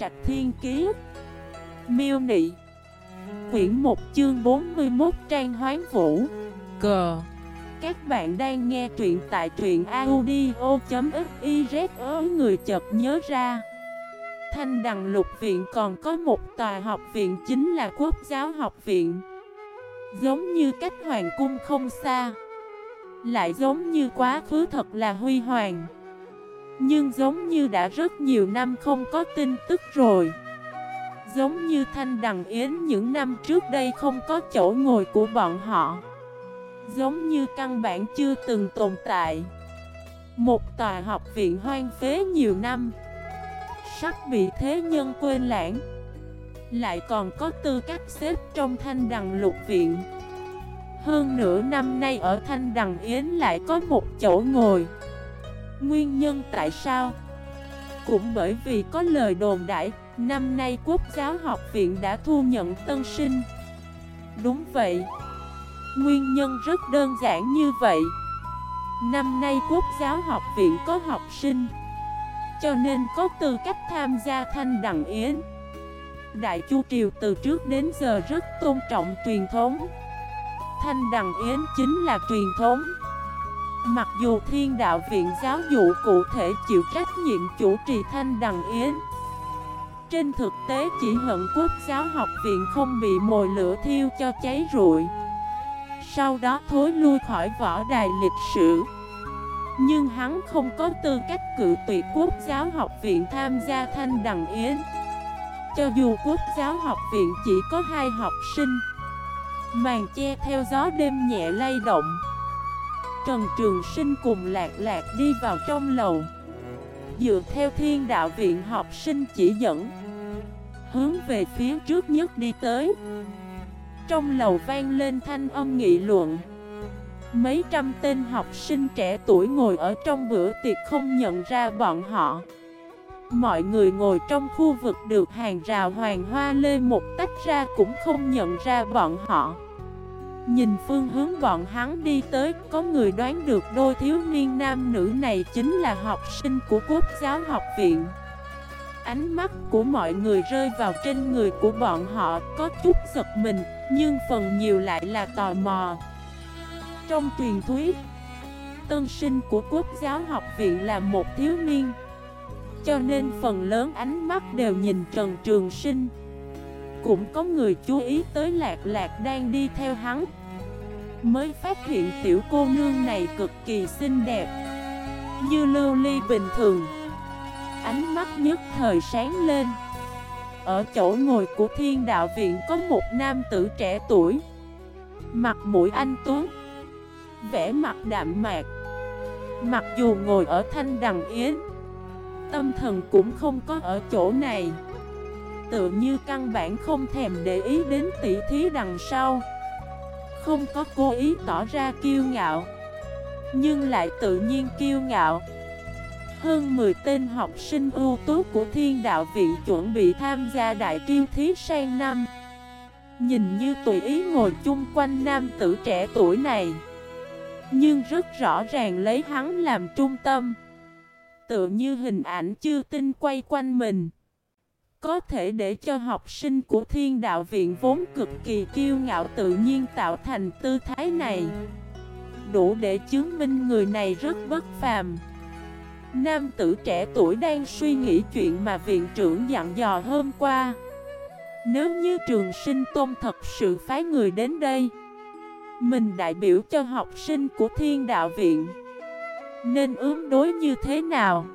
Trạch Thiên Kiế Miêu Nị. Quyển 1 chương 41 Trang Hoán Vũ. Cờ Các bạn đang nghe truyện tại truyện audio.xyz ớ, người chợt nhớ ra. Thanh Đằng Lục Viện còn có một tòa học viện chính là Quốc giáo học viện. Giống như cách hoàng cung không xa. Lại giống như quá khứ thật là huy hoàng. Nhưng giống như đã rất nhiều năm không có tin tức rồi. Giống như Thanh Đằng Yến những năm trước đây không có chỗ ngồi của bọn họ. Giống như căn bản chưa từng tồn tại. Một tòa học viện hoang phế nhiều năm. Sắp bị thế nhân quên lãng. Lại còn có tư cách xếp trong thanh đằng lục viện. Hơn nửa năm nay ở thanh đằng yến lại có một chỗ ngồi. Nguyên nhân tại sao? Cũng bởi vì có lời đồn đại, Năm nay quốc giáo học viện đã thu nhận tân sinh. Đúng vậy. Nguyên nhân rất đơn giản như vậy. Năm nay quốc giáo học viện có học sinh, Cho nên có tư cách tham gia thanh đằng yến. Đại Chu Triều từ trước đến giờ rất tôn trọng truyền thống. Thanh đằng yến chính là truyền thống. Mặc dù thiên đạo viện giáo dụ cụ thể chịu trách nhiệm chủ trì thanh đằng yến, Trên thực tế chỉ hận quốc giáo học viện không bị mồi lửa thiêu cho cháy rụi. Sau đó thối lui khỏi võ đài lịch sử. Nhưng hắn không có tư cách cự tuyệt quốc giáo học viện tham gia thanh đằng yến. Cho dù quốc giáo học viện chỉ có hai học sinh, Màn che theo gió đêm nhẹ lay động Trần Trường Sinh cùng Lạc Lạc đi vào trong lầu. Dựa theo thiên đạo viện, học sinh chỉ dẫn, Hướng về phía trước nhất đi tới. Trong lầu vang lên thanh âm nghị luận. Mấy trăm tên học sinh trẻ tuổi ngồi ở trong bữa tiệc không nhận ra bọn họ. Mọi người ngồi trong khu vực được hàng rào hoàng hoa lê một tách ra cũng không nhận ra bọn họ. Nhìn phương hướng bọn hắn đi tới, có người đoán được đôi thiếu niên nam nữ này chính là học sinh của quốc giáo học viện. Ánh mắt của mọi người rơi vào trên người của bọn họ có chút giật mình, nhưng phần nhiều lại là tò mò. Trong truyền thuyết, tân sinh của quốc giáo học viện là một thiếu niên. Cho nên phần lớn ánh mắt đều nhìn Trần Trường Sinh cũng có người chú ý tới lạc lạc đang đi theo hắn Mới phát hiện tiểu cô nương này cực kỳ xinh đẹp, Như lưu ly bình thường. Ánh mắt nhất thời sáng lên. Ở chỗ ngồi của thiên đạo viện có một nam tử trẻ tuổi, Mặt mũi anh tuấn Vẽ mặt đạm mạc. Mặc dù ngồi ở thanh đằng yến, Tâm thần cũng không có ở chỗ này. Tự như căn bản không thèm để ý đến tỷ thí đằng sau. Không có cố ý tỏ ra kiêu ngạo, Nhưng lại tự nhiên kiêu ngạo. Hơn 10 tên học sinh ưu tú của thiên đạo viện chuẩn bị tham gia đại triêu thí sang năm. Nhìn như tùy ý ngồi chung quanh nam tử trẻ tuổi này, Nhưng rất rõ ràng lấy hắn làm trung tâm. Tự như hình ảnh chưa tin quay quanh mình có thể để cho học sinh của thiên đạo viện vốn cực kỳ kiêu ngạo tự nhiên tạo thành tư thái này. Đủ để chứng minh người này rất bất phàm. Nam tử trẻ tuổi đang suy nghĩ chuyện mà viện trưởng dặn dò hôm qua. Nếu như trường sinh tôn thật sự phái người đến đây, Mình đại biểu cho học sinh của thiên đạo viện, Nên ứng đối như thế nào?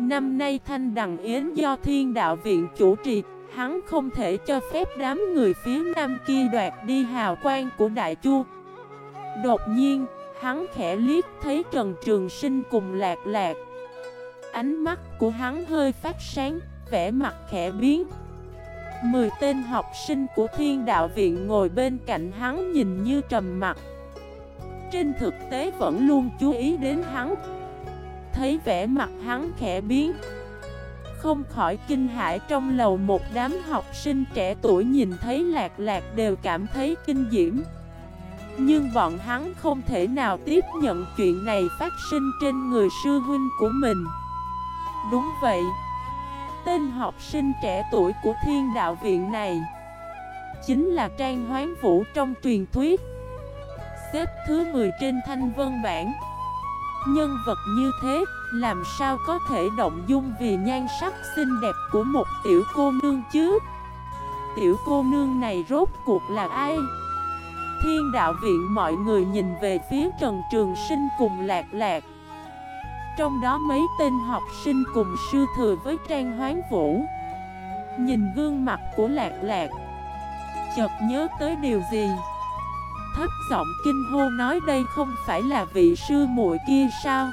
Năm nay Thanh Đằng Yến do Thiên Đạo Viện chủ trì, hắn không thể cho phép đám người phía nam kia đoạt đi hào quang của Đại Chu. Đột nhiên, hắn khẽ liếc thấy Trần Trường Sinh cùng lạc lạc. Ánh mắt của hắn hơi phát sáng, vẻ mặt khẽ biến. Mười tên học sinh của Thiên Đạo Viện ngồi bên cạnh hắn nhìn như trầm mặt. Trên thực tế vẫn luôn chú ý đến hắn. Thấy vẻ mặt hắn khẽ biến. Không khỏi kinh hãi trong lầu một đám học sinh trẻ tuổi nhìn thấy lạc lạc đều cảm thấy kinh diễm. Nhưng bọn hắn không thể nào tiếp nhận chuyện này phát sinh trên người sư huynh của mình. Đúng vậy, Tên học sinh trẻ tuổi của thiên đạo viện này Chính là Trang Hoán Vũ trong truyền thuyết. Xếp thứ 10 trên thanh vân bản Nhân vật như thế, Làm sao có thể động dung vì nhan sắc xinh đẹp của một tiểu cô nương chứ? Tiểu cô nương này rốt cuộc là ai? Thiên đạo viện mọi người nhìn về phía Trần Trường Sinh cùng lạc lạc. Trong đó mấy tên học sinh cùng sư thừa với Trang Hoán Vũ. Nhìn gương mặt của lạc lạc, Chợt nhớ tới điều gì? Thấp giọng kinh hô nói đây không phải là vị sư muội kia sao?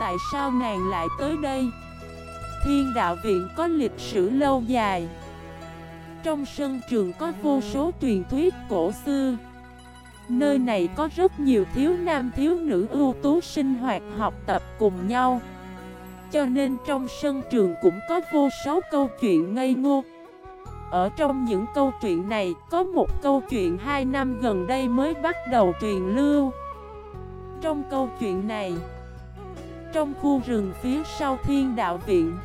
Tại sao nàng lại tới đây? Thiên đạo viện có lịch sử lâu dài. Trong sân trường có vô số truyền thuyết cổ xưa. Nơi này có rất nhiều thiếu nam thiếu nữ ưu tú sinh hoạt học tập cùng nhau. Cho nên trong sân trường cũng có vô số câu chuyện ngây ngô ở trong những câu chuyện này, có một câu chuyện hai năm gần đây mới bắt đầu truyền lưu. Trong câu chuyện này, trong khu rừng phía sau thiên đạo viện,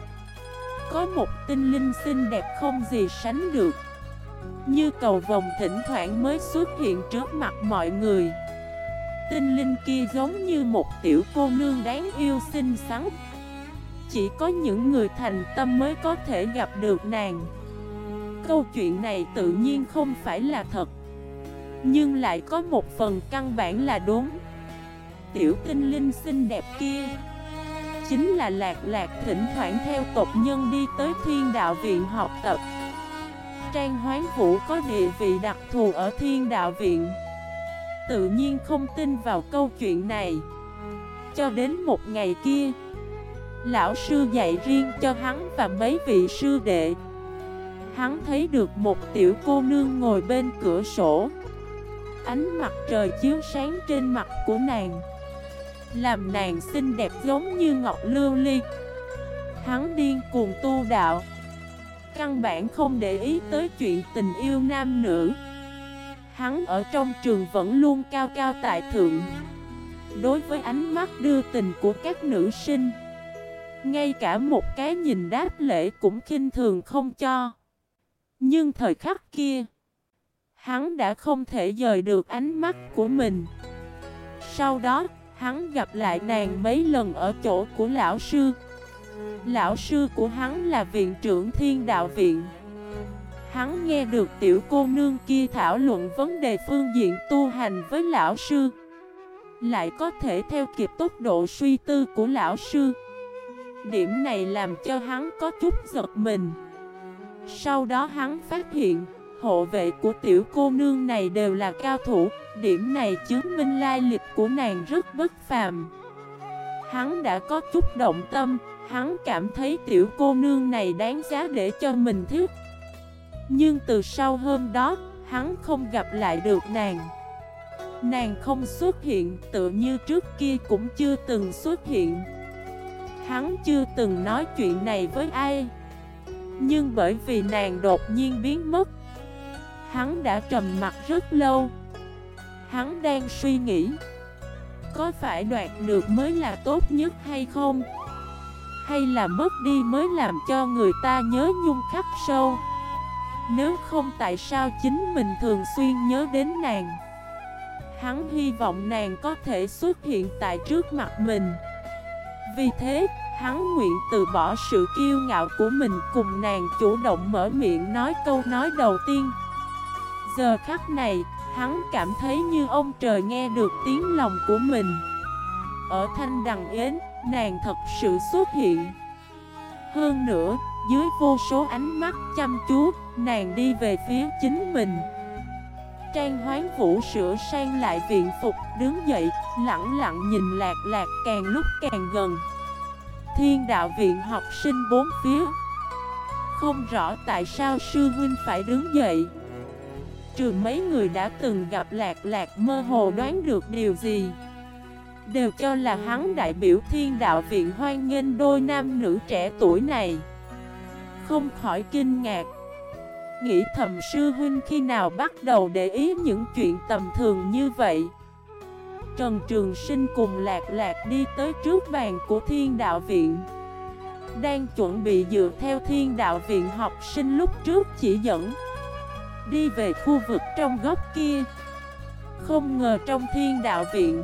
có một tinh linh xinh đẹp không gì sánh được. Như cầu vòng thỉnh thoảng mới xuất hiện trước mặt mọi người. Tinh linh kia giống như một tiểu cô nương đáng yêu xinh xắn. Chỉ có những người thành tâm mới có thể gặp được nàng câu chuyện này tự nhiên không phải là thật. Nhưng lại có một phần căn bản là đúng. Tiểu tinh linh xinh đẹp kia Chính là lạc lạc thỉnh thoảng theo tộc nhân đi tới thiên đạo viện học tập. Trang Hoán Vũ có địa vị đặc thù ở thiên đạo viện. Tự nhiên không tin vào câu chuyện này. Cho đến một ngày kia, Lão sư dạy riêng cho hắn và mấy vị sư đệ. Hắn thấy được một tiểu cô nương ngồi bên cửa sổ. Ánh mặt trời chiếu sáng trên mặt của nàng. Làm nàng xinh đẹp giống như ngọc lưu ly. Hắn điên cuồng tu đạo. Căn bản không để ý tới chuyện tình yêu nam nữ. Hắn ở trong trường vẫn luôn cao cao tại thượng. Đối với ánh mắt đưa tình của các nữ sinh, Ngay cả một cái nhìn đáp lễ cũng khinh thường không cho nhưng thời khắc kia, hắn đã không thể dời được ánh mắt của mình. Sau đó, hắn gặp lại nàng mấy lần ở chỗ của lão sư. Lão sư của hắn là viện trưởng thiên đạo viện. Hắn nghe được tiểu cô nương kia thảo luận vấn đề phương diện tu hành với lão sư. Lại có thể theo kịp tốc độ suy tư của lão sư. Điểm này làm cho hắn có chút giật mình. Sau đó hắn phát hiện, hộ vệ của tiểu cô nương này đều là cao thủ, điểm này chứng minh lai lịch của nàng rất bất phàm. Hắn đã có chút động tâm, hắn cảm thấy tiểu cô nương này đáng giá để cho mình thích. Nhưng từ sau hôm đó, hắn không gặp lại được nàng. Nàng không xuất hiện, tự như trước kia cũng chưa từng xuất hiện. Hắn chưa từng nói chuyện này với ai. Nhưng bởi vì nàng đột nhiên biến mất Hắn đã trầm mặt rất lâu Hắn đang suy nghĩ Có phải đoạt được mới là tốt nhất hay không? Hay là mất đi mới làm cho người ta nhớ nhung khắc sâu? Nếu không tại sao chính mình thường xuyên nhớ đến nàng? Hắn hy vọng nàng có thể xuất hiện tại trước mặt mình Vì thế, Hắn nguyện từ bỏ sự kiêu ngạo của mình cùng nàng chủ động mở miệng nói câu nói đầu tiên. Giờ khắc này, hắn cảm thấy như ông trời nghe được tiếng lòng của mình. Ở thanh đằng yến, nàng thật sự xuất hiện. Hơn nữa, dưới vô số ánh mắt chăm chú, nàng đi về phía chính mình. Trang hoán vũ sửa sang lại viện phục, đứng dậy, lặng lặng nhìn lạc lạc càng lúc càng gần. Thiên đạo viện học sinh bốn phía. Không rõ tại sao sư huynh phải đứng dậy. Trừ mấy người đã từng gặp lạc lạc mơ hồ đoán được điều gì, Đều cho là hắn đại biểu thiên đạo viện hoan nghênh đôi nam nữ trẻ tuổi này. Không khỏi kinh ngạc. Nghĩ thầm sư huynh khi nào bắt đầu để ý những chuyện tầm thường như vậy. Trần Trường Sinh cùng Lạc Lạc đi tới trước bàn của Thiên Đạo Viện. Đang chuẩn bị dựa theo thiên đạo viện học sinh lúc trước chỉ dẫn, Đi về khu vực trong góc kia. Không ngờ trong thiên đạo viện,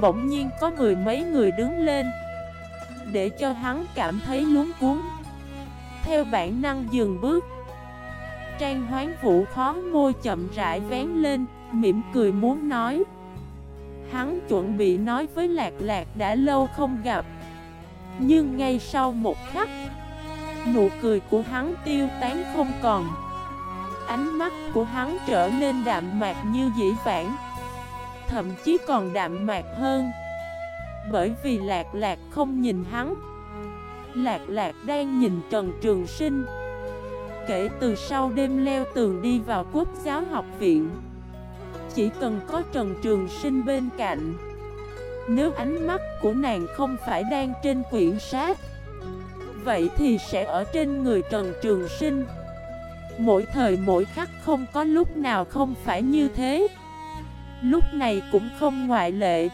Bỗng nhiên có mười mấy người đứng lên, Để cho hắn cảm thấy luống cuốn Theo bản năng dừng bước, Trang hoán vũ khó môi chậm rãi vén lên, Mỉm cười muốn nói. Hắn chuẩn bị nói với Lạc Lạc đã lâu không gặp. Nhưng ngay sau một khắc, Nụ cười của hắn tiêu tán không còn. Ánh mắt của hắn trở nên đạm mạc như dĩ vãng, Thậm chí còn đạm mạc hơn. Bởi vì Lạc Lạc không nhìn hắn, Lạc Lạc đang nhìn Trần Trường Sinh. Kể từ sau đêm leo tường đi vào quốc giáo học viện chỉ cần có Trần Trường Sinh bên cạnh. Nếu ánh mắt của nàng không phải đang trên quyển sát Vậy thì sẽ ở trên người Trần Trường Sinh. Mỗi thời mỗi khắc không có lúc nào không phải như thế. Lúc này cũng không ngoại lệ.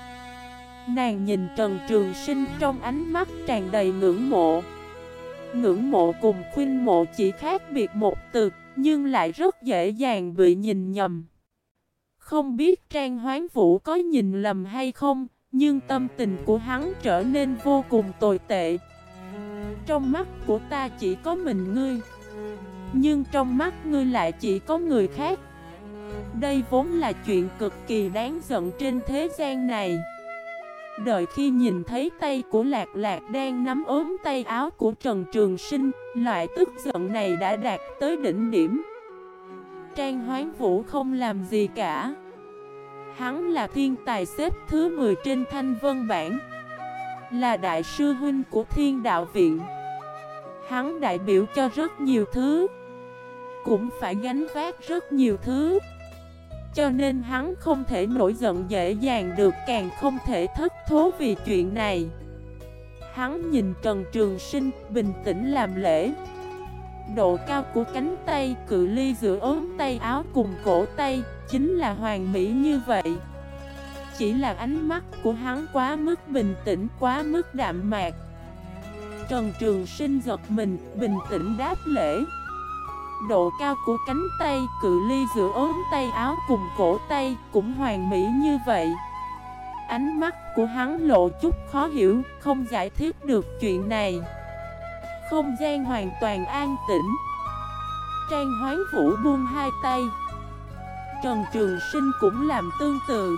Nàng nhìn Trần Trường Sinh trong ánh mắt tràn đầy ngưỡng mộ. Ngưỡng mộ cùng khuyên mộ chỉ khác biệt một từ, Nhưng lại rất dễ dàng bị nhìn nhầm. Không biết Trang Hoán Vũ có nhìn lầm hay không, Nhưng tâm tình của hắn trở nên vô cùng tồi tệ. Trong mắt của ta chỉ có mình ngươi, Nhưng trong mắt ngươi lại chỉ có người khác. Đây vốn là chuyện cực kỳ đáng giận trên thế gian này. Đợi khi nhìn thấy tay của Lạc Lạc đang nắm ốm tay áo của Trần Trường Sinh, Loại tức giận này đã đạt tới đỉnh điểm. Trang Hoán Vũ không làm gì cả. Hắn là thiên tài xếp thứ 10 trên thanh vân bản Là đại sư huynh của thiên đạo viện. Hắn đại biểu cho rất nhiều thứ, Cũng phải gánh vác rất nhiều thứ. Cho nên hắn không thể nổi giận dễ dàng được, càng không thể thất thố vì chuyện này. Hắn nhìn Trần Trường Sinh bình tĩnh làm lễ. Độ cao của cánh tay, cự ly giữa ốm tay áo cùng cổ tay Chính là hoàn mỹ như vậy. Chỉ là ánh mắt của hắn quá mức bình tĩnh, quá mức đạm mạc. Trần Trường Sinh giật mình, bình tĩnh đáp lễ. Độ cao của cánh tay, cự ly giữa ốm tay áo cùng cổ tay cũng hoàn mỹ như vậy. Ánh mắt của hắn lộ chút khó hiểu, không giải thích được chuyện này. Không gian hoàn toàn an tĩnh. Trang hoán vũ buông hai tay. Trần Trường Sinh cũng làm tương tự.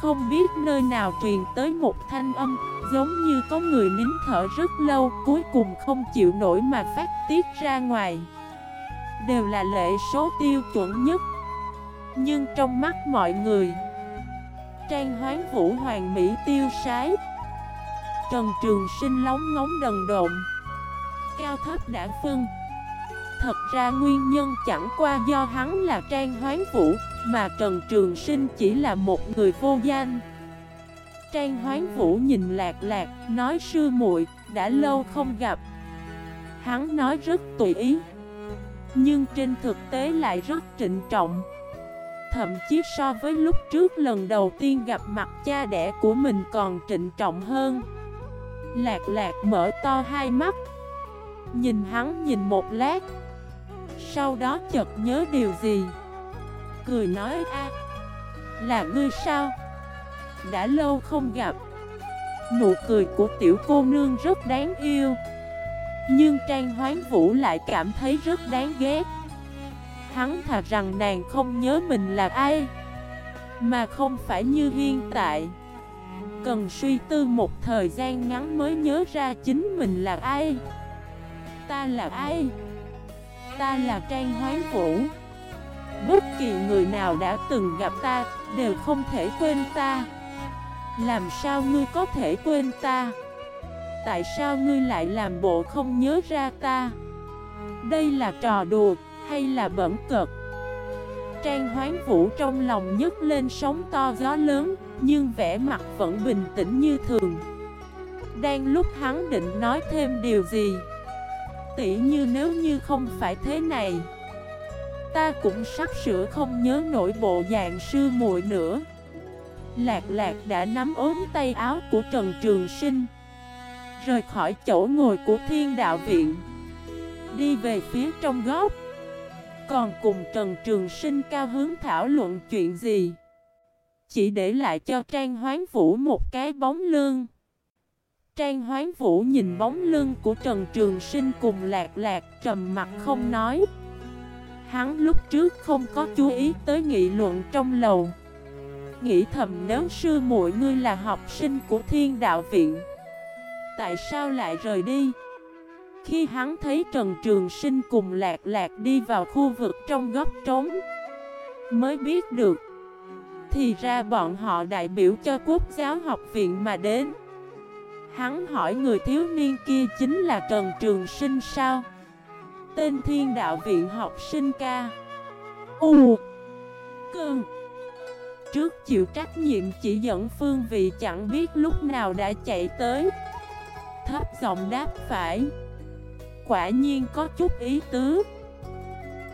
Không biết nơi nào truyền tới một thanh âm, Giống như có người nín thở rất lâu, Cuối cùng không chịu nổi mà phát tiết ra ngoài. Đều là lệ số tiêu chuẩn nhất. Nhưng trong mắt mọi người, Trang hoán vũ hoàng mỹ tiêu sái. Trần Trường Sinh lóng ngóng đần độn. Cao thấp đã phân. Thật ra nguyên nhân chẳng qua do hắn là Trang Hoán Vũ, Mà Trần Trường Sinh chỉ là một người vô danh. Trang Hoán Vũ nhìn lạc lạc, Nói, sư muội, đã lâu không gặp. Hắn nói rất tùy ý, nhưng trên thực tế lại rất trịnh trọng. Thậm chí so với lúc trước lần đầu tiên gặp mặt cha đẻ của mình còn trịnh trọng hơn. Lạc lạc mở to hai mắt Nhìn hắn nhìn một lát. Sau đó chợt nhớ điều gì? Cười nói, a, Là ngươi sao? Đã lâu không gặp. Nụ cười của tiểu cô nương rất đáng yêu. Nhưng Trang Hoán Vũ lại cảm thấy rất đáng ghét. Hắn thà rằng nàng không nhớ mình là ai, Mà không phải như hiện tại. Cần suy tư một thời gian ngắn mới nhớ ra chính mình là ai. Ta là ai? Ta là Trang Hoán Vũ. Bất kỳ người nào đã từng gặp ta Đều không thể quên ta. Làm sao ngươi có thể quên ta? Tại sao ngươi lại làm bộ không nhớ ra ta? Đây là trò đùa hay là bẩn cực? Trang hoán vũ trong lòng nhấc lên sóng to gió lớn, Nhưng vẻ mặt vẫn bình tĩnh như thường. Đang lúc hắn định nói thêm điều gì Tỉ như nếu như không phải thế này. Ta cũng sắp sửa không nhớ nổi bộ dạng sư muội nữa. Lạc lạc đã nắm ốm tay áo của Trần Trường Sinh, Rời khỏi chỗ ngồi của thiên đạo viện, Đi về phía trong góc. Còn cùng Trần Trường Sinh cao hướng thảo luận chuyện gì? Chỉ để lại cho Trang Hoán Vũ một cái bóng lưng. Trang Hoán Vũ nhìn bóng lưng của Trần Trường Sinh cùng lạc lạc trầm mặt không nói. Hắn lúc trước không có chú ý tới nghị luận trong lầu. Nghĩ thầm nếu sư muội ngươi là học sinh của thiên đạo viện, Tại sao lại rời đi? Khi hắn thấy Trần Trường Sinh cùng Lạc Lạc đi vào khu vực trong góc trống, Mới biết được, Thì ra bọn họ đại biểu cho quốc giáo học viện mà đến. Hắn hỏi người thiếu niên kia chính là Trần Trường Sinh sao? Tên thiên đạo viện học sinh ca. U. Cơn. Trước chịu trách nhiệm chỉ dẫn phương vị chẳng biết lúc nào đã chạy tới. Thấp giọng đáp phải. Quả nhiên có chút ý tứ.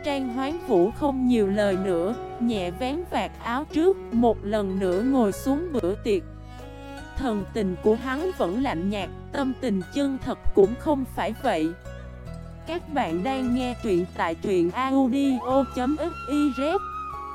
Trang hoán vũ không nhiều lời nữa, Nhẹ vén vạt áo trước, Một lần nữa ngồi xuống bữa tiệc. Thần tình của hắn vẫn lạnh nhạt, Tâm tình chân thật cũng không phải vậy. Các bạn đang nghe truyện tại truyện audio.fif